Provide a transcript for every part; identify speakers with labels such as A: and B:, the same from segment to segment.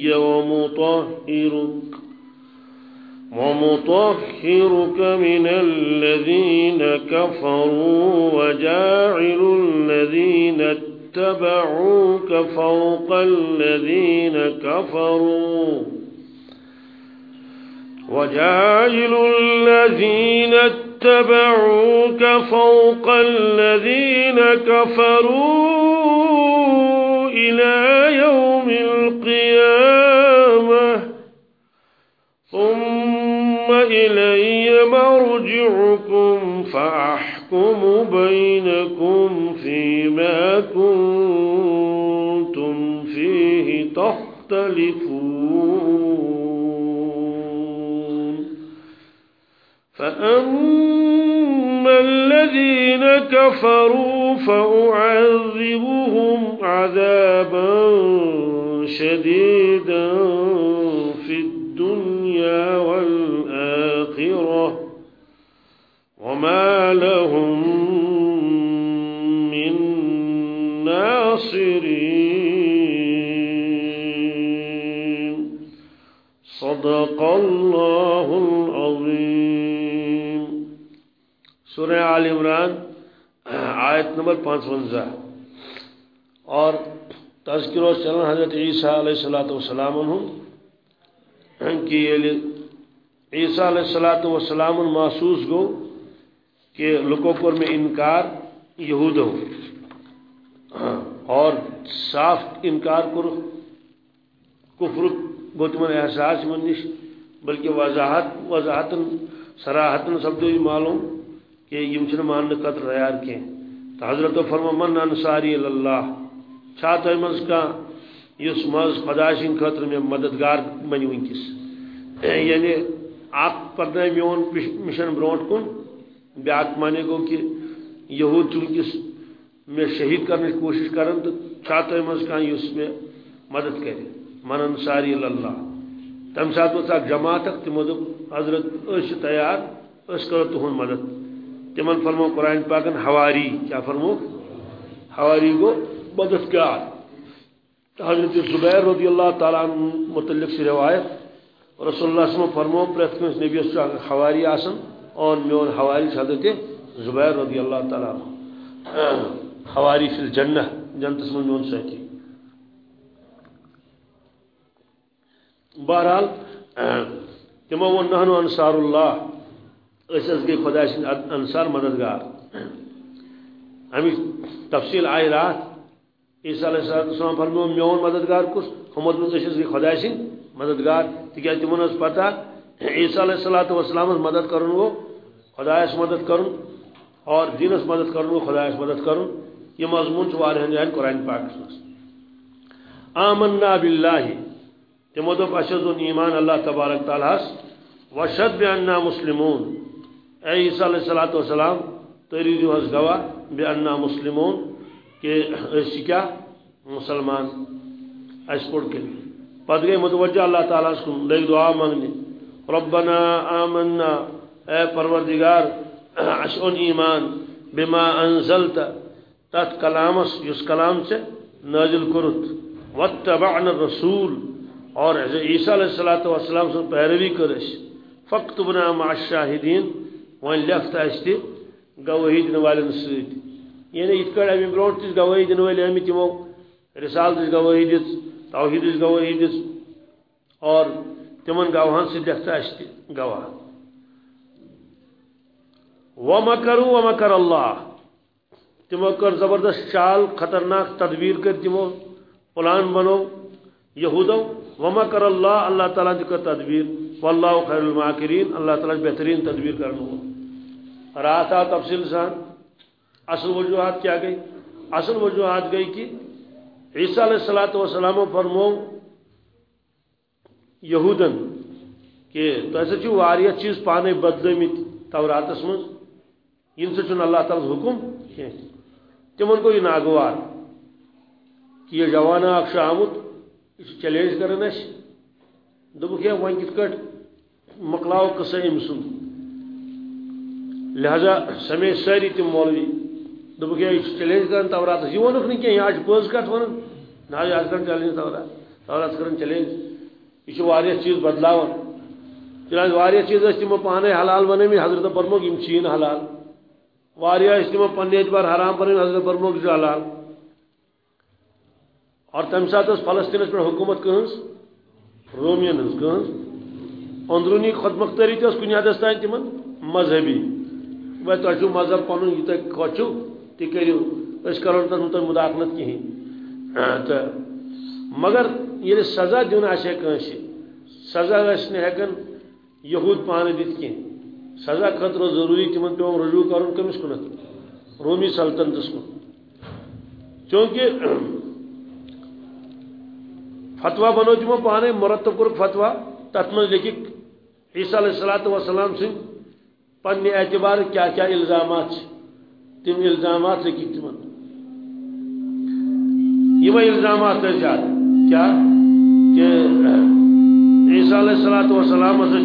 A: إلي ومطهرك ومطهرك من الذين كفروا وجاعل الذين اتبعوك فوق الذين كفروا وجاعل الذين اتبعوك فوق الذين كفروا إلى يوم القيامة. ثم إلي مرجعكم فأحكم بينكم فيما كنتم فيه تختلفون. فأما الذين كفروا فأعذبهم عذابا شديدا في الدنيا والآخرة وما لهم من ناصرين. صدق الله العظيم. سورہ آل عمران آیت نمبر پانچ ونزا اور تذکر و چلن حضرت عیسیٰ علیہ السلام کہ یلی عیسیٰ علیہ الصلوۃ والسلام محسوس گو کہ لکو کور میں انکار یہودو ہاں، اور صاف انکار کر کفر گو تمن احساس من نش، بلکہ وضاحت وضاحت سراحت سپدو یہ معلوم کہ یم چھ ماننے خطر تیار کی تو حضرت فرما، من انصاری اللہ؟ چھا تہ مز کا اس مز خدا سند خاطر میں مددگار بنی ونکس یعنی اک پتہ میون مشن برونٹ کن بیاک مانے گو کہ یہود چونکس میں شہید کرنے کی کوشش کرن تو چھاتو مز کان اس میں مدد کرے۔ من انصاری اللہ تم سات وہ اک جماعت تمو دپ حضرت اس تیار، اس کرو تہن مدد۔ تمن فرمو قرآن پاکن ہواری کیا فرمو ہواری گو مددگار۔ حضرت زبیر رضی اللہ تعالیٰ متعلق سے روایت، رسول اللہ صلی اللہ علیہ وسلم فرمو پرت کنس نبی حواری آسن اور میون حواری حضرت زبیر رضی اللہ تعالیٰ حواری فی الجنہ، جنت اسم میون سہتی بہرحال تمو ون نحنو انصار اللہ، اس اس گئی خدا سن انصار مددگار۔ ہمیں تفصیل آئی رات عیسیٰ علیہ السلام فرمو میون مددگار کس؟ ہمت من گئی خدا سن مددگار تکیاز تمن اس پتہ عیسیٰ علیہ الصلوۃ والسلام مدد کرن وہ خدا اس مدد کرن، اور دین اس مدد کرن وہ خدا اس مدد کرن۔ یہ مضمون چھ وارہن جائن قرآن پاک اس آمنا باللہ۔ تمو دپ اشد ایمان اللہ تبارک تعالیٰ وشد بأننا مسلمون۔ اے عیسیٰ علیہ الصلوۃ والسلام تری جو اس گواہ، بأننا مسلمون۔ کہ اس کیا مسلمان اس پڑھ کے پتہ گئی متوجہ اللہ تعالیٰ کو لیک دعا مانگنے۔ ربنا آمنا، اے پروردگار اشون ایمان بما انزلت تت کلامس یس کلام سے نازل کرت واتبعنا الرسول، اور عیسیٰ علیہ الصلوۃ والسلام سے پیروی کرش۔ فاکتبنا مع الشاہدین، وان لفت اشتی گواہی دن والن سۭتۍ یعنی یِتھ کٔٹھۍ اَمہِ برونٛٹھ تہِ گواہی دِنہٕ وٲلۍ آمٕتۍ تِمو رسالتٕچ گواہی دِژ توحیدٕچ گواہی دِژ اور تمن گواہن سے لکھتا اس گواہ ومکروا ومکر اللہ تمو کر زبردست چال خطرناک تدبیر کر تمو پلان بنو یہودو ومکر اللہ اللہ تعالیٰ تہ کر تدبیر واللہ خیر الماکرین اللہ تعالیٰ بہترین تدبیر کرنا رات آ تفصیل سان اصل وجوہات کیا گئی؟ اصل وجوہات گئی کہ عیسیٰ علیہ السلام فرمو یہودن کہ تہ واریہ چیز پانے بدلمت توراتس من یم سن اللہ تعالی حکم کی تمن کو یہ ناگوار کہ یہ جوان اخ آمت یہ چیلنج کران اس دبک ہے ون کت کٹ مکلاو قصہ ام سن لہذا سمے ساری تم مولوی دبک یہ چیلنج کران توراتس یہ ونک نہیں کہ یہ پوز کت ون نا یہ کر چیلنج تورات. تورات کران چیلنج. یہ واریہ چیز بدلاون. چنانچہ واریہ چیز تمو پانے حلال بنمی حضرت برموک یم چین حلال. واریہ تمو پنہ اعتبار حرام بنمی حضرت برموک حلال. اور تمہ سات فلسطینس پہ حکومت کہنز رومین ہز اندرونی خود مختاری تھی کن حدس تین تم مذہبی. وہ تہ مذہب پن یہ تھی کھوچو. تھی کرو اس کرو تر تم مداخلت کہین ہاں، تو مگر یہ سزا دن آسے کنس سزا غس ہکن یہود پانے دت کی سزا خطر ضروری تمن پہ رجوع کرن کمس کنت رومی سلطنتس کن چونکہ فتوا بنو تمو پانے مرتب کور فتوا تت من لکھک عیسیٰ علیہ الصلوۃ والسلام سن پنہ اعتبار کیا کیا الزامات تم الزامات لکھک تمن یہ الزامات زیادہ۔ کیا؟ کہ عیسیٰ علیہ الصلوۃ والسلام ہسا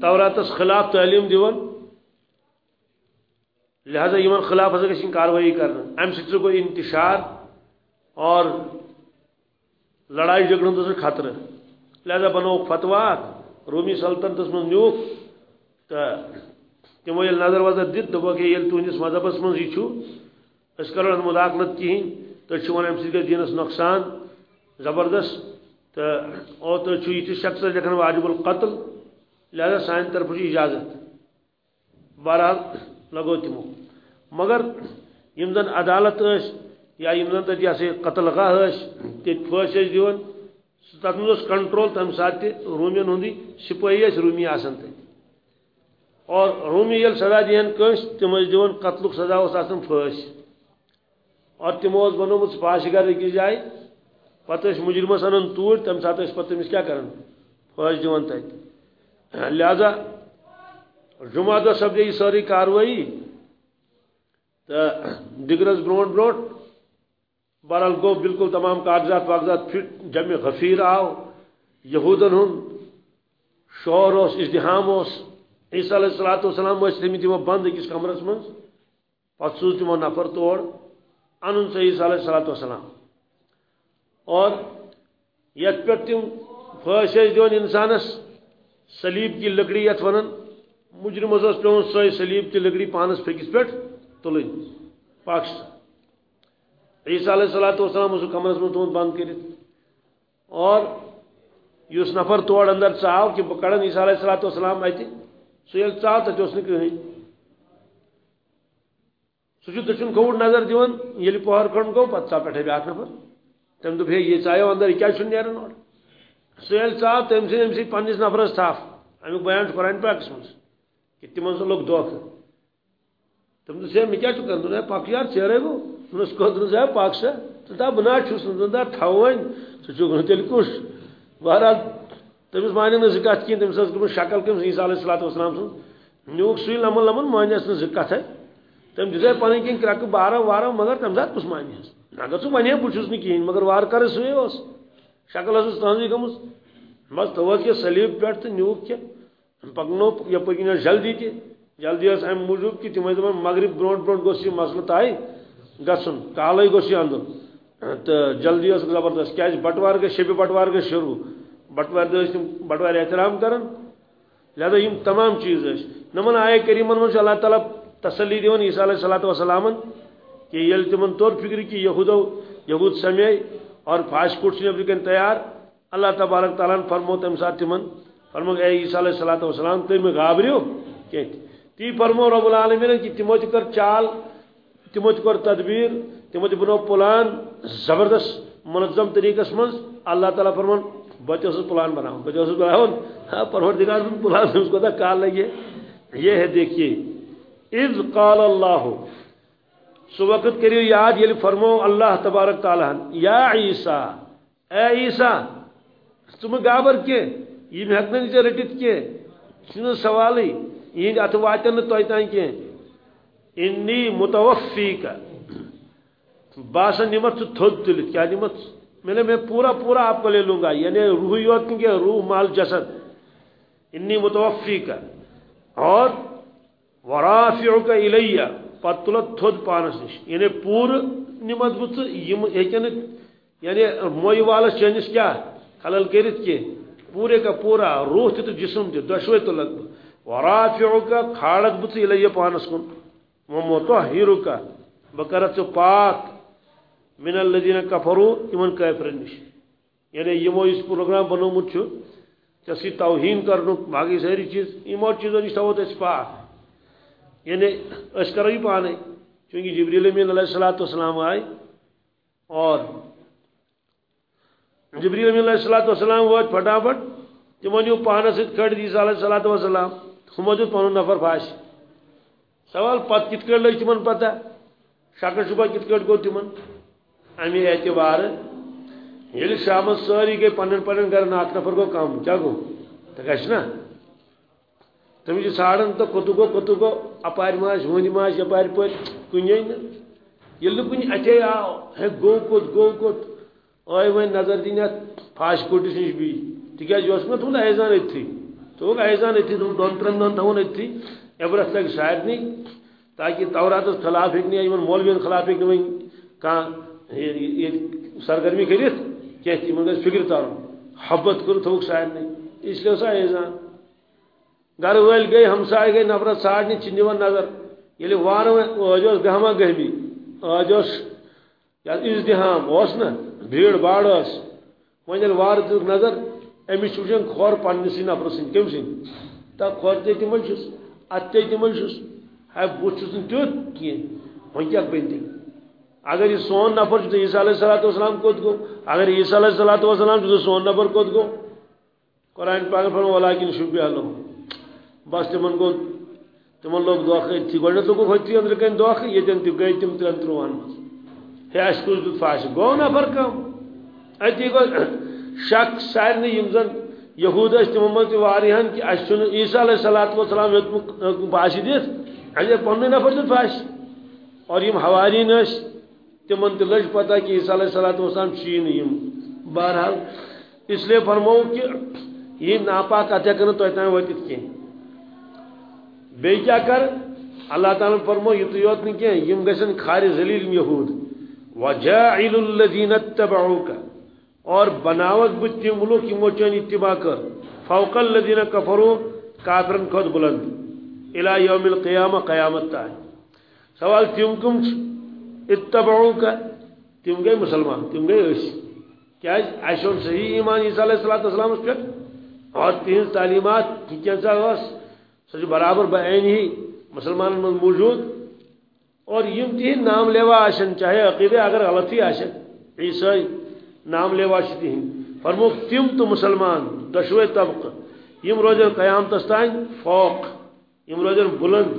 A: توراتس خلاف تعلیم دیون لہذا یمن خلاف ہسا گھن کاروائی کرنا۔ ام سہ گو انتشار اور لڑائی جھگڑن سے خطرہ۔ لہذا بنو فتوا رومی سلطنتس من نیوک تو تمو یل نظر وظر دت دپو کہ یل تہندس مذہبس من یہ اس کرو مداخلت کہین تو ون ام سی دینس نقصان، زبردست، تو او تو یہ شخص لکھن واجب القتل، لہذا سان طرف جی اجازت۔ بہرحال لگو تمو مگر یم زن عدالت اس یا یم زن تت یہ قتل گاہ اس تت پھس دیون تت کنٹرول تم سات رومین ہندی سپاہی رومی آسان تت اور رومی یل سزا دین کنس تم جی دیون قتل سزا اس آسان پھس اور تمو بنومت پاش گھر أکس جائے پتہ مجرمس انان توٗرۍ تمہِ ساتہٕ ٲسۍ پتہٕ تٔمِس کیٛاہ کران پھٲسۍ دِوان لہذا، جمعہ دۄہ سپدے یہِ سٲرٕے کاروٲیی تہٕ ڈگرس برونٛٹھ برونٛٹھ بہرحال گوٚو بالکل تمام کاغذات واغذات فٹ جمع غفیر آو۔ یہودن ہُنٛد شور اوس اجتحام اوس۔ عیسیٰ علیہ الصلوۃ والسلام ٲسۍ تھٲمٕتۍ تِمو بنٛد أکِس کمرس منٛز؟ پتہٕ سوٗز تِمو نفر تور انن سا عیسیٰ علیہ الصلوۃ والسلام۔ اور یت پہ تم پھس دون انسانس سلیب کی لکڑی یت ونان مجرمس پیون سو سلیب کی لکڑی پانس پھکس پہ تلن۔ پاکستان عیسیٰ علیہ الصلوۃ والسلام اس کمرس من تہد بند کرت اور اس نفر تور اندر ژاو کہ بہ کڑن عیسیٰ علیہ الصلوۃ والسلام اتہ سہ یل ژاو تتہ اس کہین سہ دچن کھوڑ نظر دِوان ییٚلہِ پہر کھنڈ گوٚو پتہٕ ژاو پٮ۪ٹھے بیٛاکھ نفر۔ تم دپ ہے یہ ژایو اندر، یہ کیا چھن نیران اور سہل صاحب تم سے امسی پنس نفرس تھاف امیک بیان قرآن پاکس مز کہ تمن سو لوگ دھوکھ تم دس ہے میں کیا چھو کرن پاک یار چہرے گو نس کو دن ہے پاک سے۔ تو دا بنا چھس نہ دا تھاوین تو چھو گن تیل کش بہرحال تمس مانی نہ زکات کین تمس گم شکل کم عیسی علیہ الصلوۃ والسلام سن نیوک سوی لمن لمن مانیس نہ زکات ہے۔ تم دے پانی کین کرک بارہ وارہ، مگر تم ذات پس مانیس اگر ثہ ون بس کہین مگر وار کر سی شکل اس تہذی گم بس تو سلیب پہ تو نیوک کی پکنو یپ جلدی تہ۔ جلدی اس ام موجود کہ تم دپان، مغرب برونٹ برونٹ گوس یہ مسئلہ تائی گھن کالے گوس یہ اندر تو جلدی اس زبردست۔ کیا بٹوار گئے شب بٹوار گئے شروع۔ بٹوار دہ تم بٹوار احترام کران لہذا یم تمام چیز نمن آئے کریمن من اللہ تعالیٰ تسلی دیون عیسیٰ علیہ الصلوۃ والسلام کہ یل تمن طور فکر کہ یہودو یہود سمے اور فاش کوٹ سے نبرکن تیار۔ اللہ تبارک تعالیٰ فرمو تم سات تمن۔ فرمو اے عیسیٰ علیہ الصلوۃ والسلام تم گابریو؟ کہ تی فرمو رب العالمین کہ تمو کر چال تمو کر تدبیر تمو بنو پلان، زبردست، منظم طریقس من اللہ تعالیٰ فرمان بچے اس پلان بناؤ بچے اس بناؤ ہاں پروردگار پلان سے اس کو تھا کال لگے یہ ہے، دیکھیے۔ اذ قال اللہ سو وقت کریو یاد یل فرمو اللہ تبارک تعالیٰ، یا عیسیٰ، اے عیسا ثم گابر کی یہ ہیکن ٹھیک رٹت کی سوال یہ ات واتن تہ تان کی انی متوفی کا باسا نمت تھوت تلت، کیا نمت میں نے میں پورا پورا آپ کو لے لوں گا یعنی روح یوت روح مال جسد انی متوفی کا اور ورافع کا الیہ پتلت تھود پانس نش یعنی پور نمت بت یم ہیکن یعنی, یعنی موئی والس چنس کیا خلل کرت کی پورے کا پورا روح تہ جسم تہ دشوے تو لگ ورافع کا کھاڑت بت الیہ پانس کن ومطهر کا بکرت پاک من الذين كفروا یمن کافرن نش یعنی یمو اس پروگرام بنومت چھ چسی توہین کرنک باقی ساری چیز یمو چیزوں نش تھوت اس پاک یعنی اس کرو ہی پانے چونکہ جبریل امین علیہ الصلوۃ والسلام آئے۔ اور جبریل امین علیہ الصلوۃ والسلام وہ پھٹافٹ تمن یو پانس سۭتۍ کھڑ دی علیہ الصلوۃ والسلام ہمو دیت نفر پھاش۔ سوال پت کت کٹ لگ تمن پتہ شکر شبہ کت کٹ گو تمن امی اعتبار، یل شام ساری گئی پنن پنن گھر اک نفر گو کم کیا گو؟ تو گھس نا؟ تم یہ ساڑن تو کتو گو کتو گو، اپار ماش، ہونی ماش، اپار پہ کنجے نا؟ یل کن اچھے آو ہے گو کت گو کت، آئے وین نظر دین پھاش کوٹس نش بھی۔ تکیاز یہ نا تم ایزان اتھی تو ایزان اتھی تم دون ترن دون تھون اتھی عبرت لگ شاید نہیں، تاکہ تورات خلاف ہیک نہیں مولوین خلاف ہیک نہیں کان سرگرمی کرت کی تمہ گھر فکر تر حبت کر تھوک شاید اس لیے سا ایزان گھر ول گئی ہمسائے گئی نفرت ساڑنی چھ نوان نظر۔ یلی وار آج گہما گہمی آج ازدہام اس نا، بھیڑ باڑ اس۔ ون یل وار دک نظر امس وچن کھور پنسی نفر سن۔ کم سن؟ تا کھور تے تمن چھس ات تمن چھس ہے بت چھس تیت کی ون کیا بن تیل اگر یہ سون نفر چھو تو عیسیٰ علیہ الصلوۃ والسلام کوت گو اگر عیسیٰ علیہ الصلوۃ والسلام چھو سون نفر کوت گو قرآن پاک فرمو ولکن شبیہ اللہ۔ بس تمن گو تمن لوگ دوخ تھی۔ گوڈت لوگ ہوتی اندر کن دوخ یتن تہ گئی تم ترن تروان۔ ہے اس کو فاش۔ گو نفر کم۔ اتی گو، شک سارے یم زن۔ یہود اس تمو مز واریہن کہ اس چھ عیسیٰ علیہ الصلوۃ والسلام یت باش دت اجے پن نفر دت فاش۔ اور یم حوارین اس تمن تہ لج پتہ کہ عیسیٰ علیہ الصلوۃ والسلام چین یم بہرحال، اس لیے فرمو کہ یہ ناپاک اتھ ہیکن تو وتت کی۔ بی کیا کر؟ اللہ تعالیٰ فرمو یہ یوت نہیں کی یم خار ذلیل یہود۔ وجاعل الذین اتبعوک۔ اور بناوت بت تم ملوک یمو چون اتباع کر۔ فوق الذین کفروا، کافرن کھت بلند۔ الى یوم القیامہ، قیامت تا سوال تم کم اتبعوک تم گئی مسلمان، تم گئی اس کیا ایشون صحیح ایمان، عیسیٰ علیہ السلام اس پر؟ اور تین تعلیمات کی کیا سہ برابر بعین ہی مسلمان من موجود. اور یم تہ نام لیوا آشن چاہے عقیدے اگر غلط ہی آشن عیسائی نام لیوا تہن فرمو تم تو مسلمان، دشوے طبق. یم روزن قیام تستان فوق. یم روزن بلند،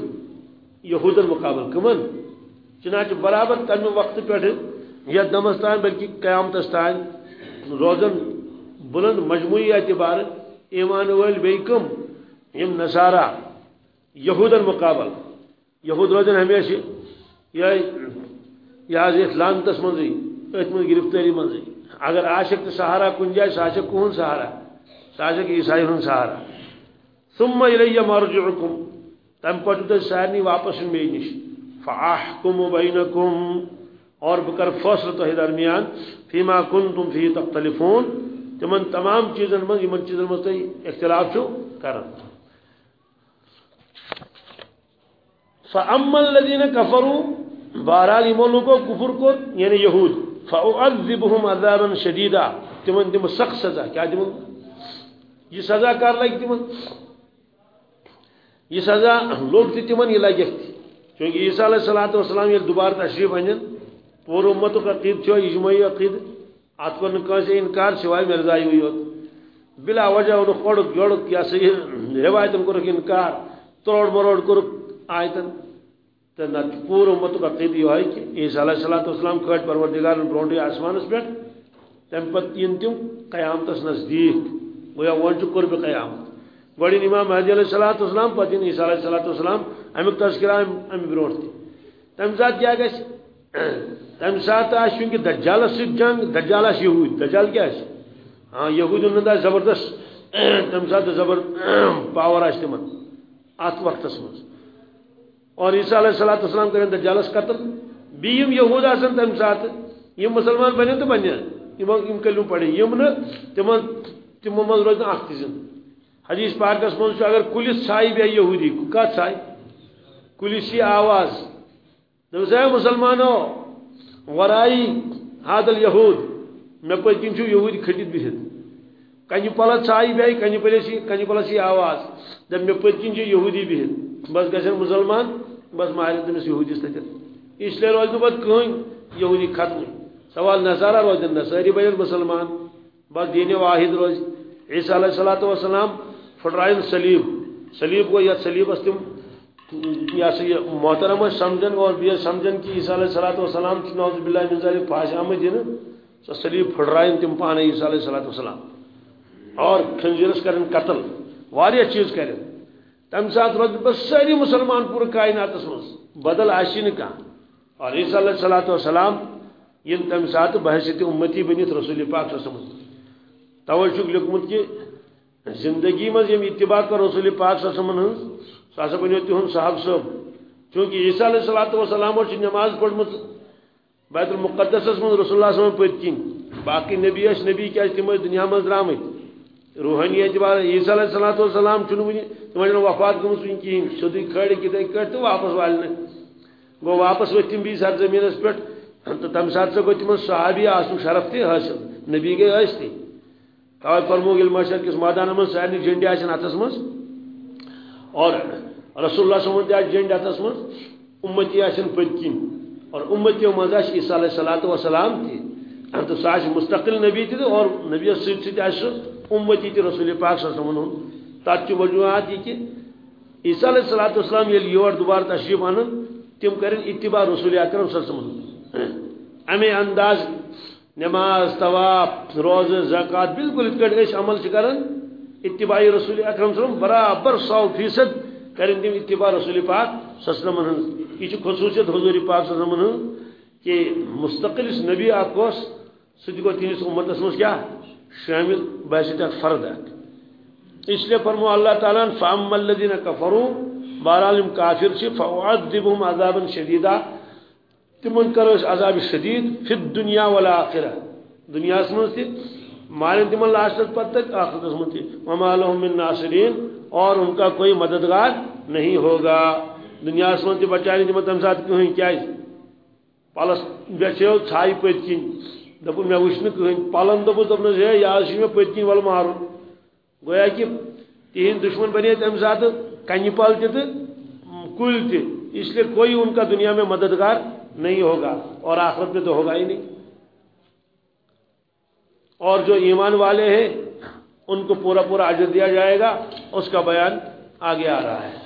A: یہودن مقابل. کمن؟ چنانچہ برابر تمہ وقت پہ یتھ دمستان بلکہ قیام تستان روزن بلند مجموعی اعتبار ایمان ول بیکم یم نصارہ یہودن مقابل۔ یہود روزن ہمیشہ یہ یہ لانتس منزی ات من گرفتاری منزی۔ اگر عاشق تو سہارا کن جائے سہ کہن سہارا؟ سہ عیسائی ہن سہارا۔ ثم الیہ مرجعکم تم پتہ سارنی واپس مے نش فاحکم بینکم اور بکر فیصلہ تو درمیان فیما کنتم فی تختلفون تمن تمام چیزن من یمن چیزن من اختلاف چھو کرن۔ فاما الذين كفروا بہرحال یمو لوگو کفر کو یعنی یہود فاعذبهم عذابا شديدا تمن دم سخت سزا کیا دم یہ سزا کر لگ تمن یہ سزا لوگ تمن یہ لگت چونکہ عیسیٰ علیہ الصلوۃ والسلام یہ دوبارہ تشریف انن پور امت کا عقید چھو اجماعی عقید ات کو نکاس انکار سوائے مرزائی ہوئی ہوت۔ بلا وجہ ان کھوڑ جوڑ کیا صحیح روایتن کو انکار، تروڑ مروڑ کو آیتن۔ تو نت پور امت کا عقید یہ ہے کہ عیسیٰ علیہ الصلوۃ والسلام کھٹ پروردگار برونڈی آسمانس پہ تم پتہ ین تم قیامتس نزدیک۔ گویا ون قرب قیامت۔ گوڑی امام مہدی علیہ الصلوۃ والسلام پتہ عیسیٰ علیہ الصلوۃ امیک تذکرہ ام برونٹ تہ تم سات کیا گژھِ تم سات آس چونکہ دجالس ست جنگ، دجال یہود۔ دجال کیا ہاں یہود ہند زبردست، تم سات زبر، پاور آس تمن ات وقت مز اور عیسیٰ علیہ الصلوۃ والسلام کریں دجالس قتل۔ بیم یہود آسن تم سات یہ مسلمان بنن تو بنیا یم کلم پڑے۔ یم نا تمن تمو من روز اخ تہ حدیث پاکس من اگر کلس چھائی بے یہودی کت چھائی کلس یہ آواز. دس ہے مسلمانو ورائی حادل یہود. مے پت کن یہودی کھٹت بہت کنہ پلت چھائی بے کنہ پلس کنہ پلس یہ آواز. دپ مے پت کن یہودی بہت بس گھن مسلمان، بس مارن تمس یہودیس تتھ اس لیے روز پتہ کہین یہودی ختم سوال نصارہ روز نصاری بن مسلمان. بس دین واحد روز عیسیٰ علیہ الصلوۃ والسلام پھٹرائن سلیب. سلیب کو یت سلیبس تم یہ سا یہ محترم سمجھن اور بیس سمجھن کہ عیسیٰ علیہ الصلوۃ والسلام کی نعوذ باللہ من ذلک آمد دین سو سلیب پھٹرائن تم پانے عیسیٰ علیہ الصلوۃ والسلام۔ اور خنزیرس کرن قتل۔ واریہ چیز کرن تم سات روز بس ساری مسلمان پورے کائنات مز بدل آشی نہ اور عیسیٰ علیہ الصلوۃ والسلام یم تم سات بحثیت امتی بنت رسول پاک صلی اللہ علیہ وسلم۔ توے چھ لکھمت کہ زندگی مز یم اتباع کر رسول پاک صلی اللہ علیہ وسلم۔ سہ سا بنو تہن صاحب صاحب چونکہ عیسیٰ علیہ الصلوۃ والسلام نماز پڑھمت بیت المقدس من رسول اللہ صلی پت کن باقی نبی اس نبی کیا تم دنیا مز درامت روحانی اعتبار عیسیٰ علیہ الصلوۃ والسلام چھ ون تم وفات گمت ون کہین سیودی کھڑ کتنے کٹ تو واپس والنے گو واپس ورت تم بیس سرزمینس پہ تو تم سات گو تم صحابی آسن شرف تہ حاصل نبی گئی اس تھی توے فرمو گل مشر کس میدان من سارے جنڈی آسن اتس مز اور رسول اللہ صلی اللہ علیہ وسلم جنڈ اتس من امتی آسن پت کن اور امتیو مز عیسیٰ علیہ الصلوۃ والسلام تھی تو سہ مستقل نبی تھی اور نبی ست ست امتی تھی رسول پاک صلی اللہ علیہ وسلم تات وجوہات یہ کہ عیسیٰ علیہ الصلوۃ والسلام یل یور دوبارہ تشریف ان تم کرن اتباع رسول اکرم صلی اللہ علیہ وسلم امی انداز نماز طواف روز زکات بالکل ات عمل کران اتباع رسول اکرم صلی اللہ علیہ وسلم برابر سو فیصد کریں تم اتباع رسول پاک صلی یہ خصوصیت حضور پاک صلی کہ مستقل اس نبی اک سہ گو تہس امتس مز کیا؟ شامل بحث فرد اک اس لیے فرمو اللہ تعالیٰ فام الدین کفرو بہرحال کافر فعذبهم عذابا شدیدہ تمن کرو عذاب شدید فی دنیا والا آخرہ دنیا من تھی مارن تمن لاسٹ پتہ تک، آخرت من تھی وما لهم من ناصرین اور ان کا کوئی مددگار نہیں ہوگا۔ دنیا من تھی بچانے تمن تم ساتھ کہیں کیا پلس بیچو چھائی پت کن دپ مے وچ کہیں پلن دپ دپ ہے یہ مے پت کن ول مارن گویا کہ تہند دشمن بنے تم سات کنہ پل تہ کل تہ اس لیے کوئی ان کا دنیا میں مددگار نہیں ہوگا اور آخرت میں تو ہوگا ہی نہیں۔ اور جو ایمان والے ہیں ان کو پورا پورا عجر دیا جائے گا، اس کا بیان آگے آ رہا ہے۔